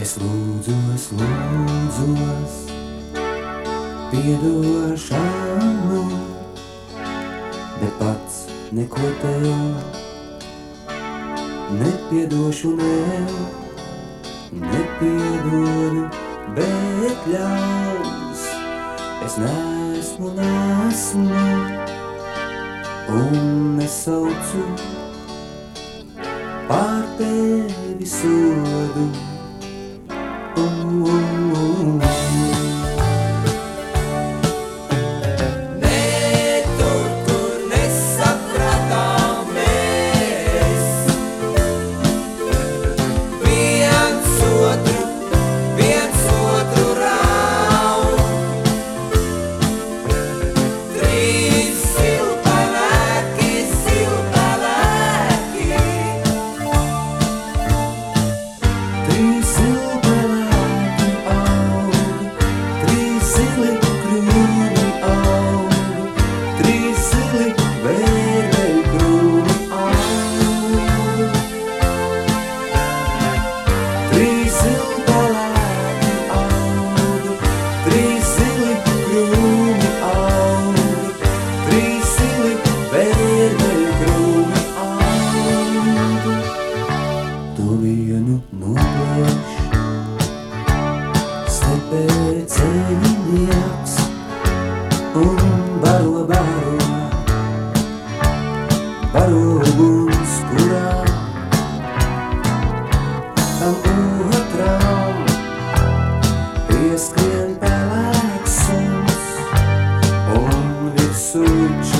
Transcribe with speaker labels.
Speaker 1: Es lūdzos, lūdzos, piedošanu, bet pats neko tev nepiedošu ne, nepiedodu, bet ļaus. Es neesmu, nesmu, un nesaucu pār tevi sodu. Trīs trīs zili krūmi auga, trīs zili vērmeļu krūmi auga. Tu vienu nodošu, stepē ceļinieks un baro baro, baro uguns kurā, tam uguns. to